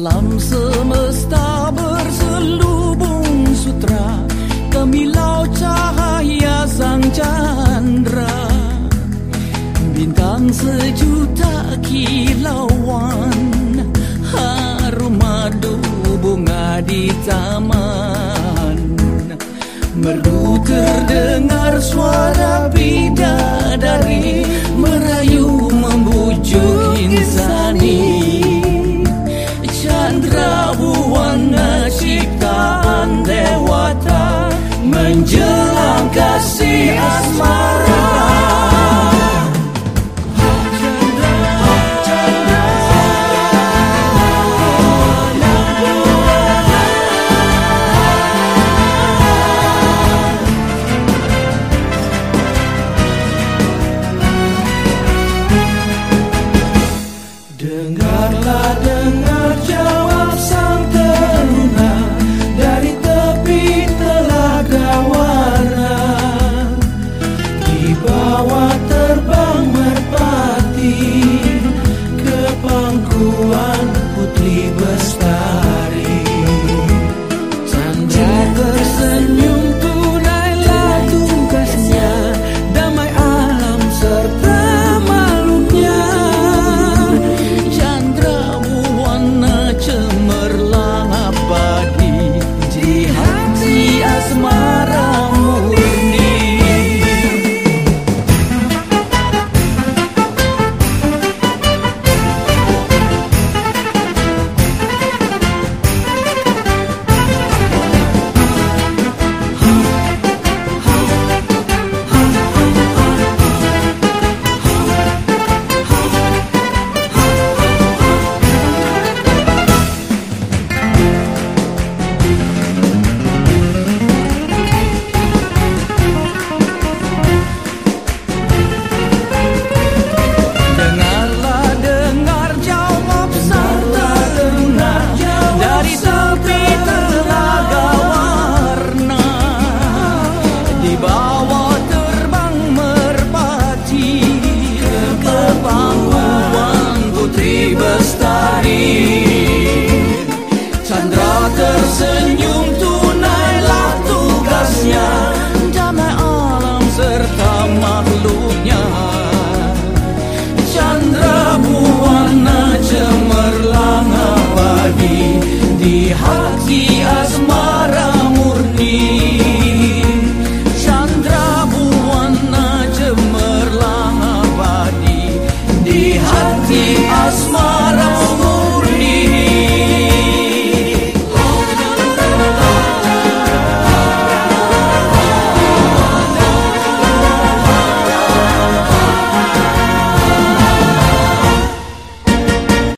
Alam semesta berselubung sutra Kemilau cahaya sang chandra. Bintang sejuta kilauan Harum madu bunga di taman. Merdu terdengar suara see us. está.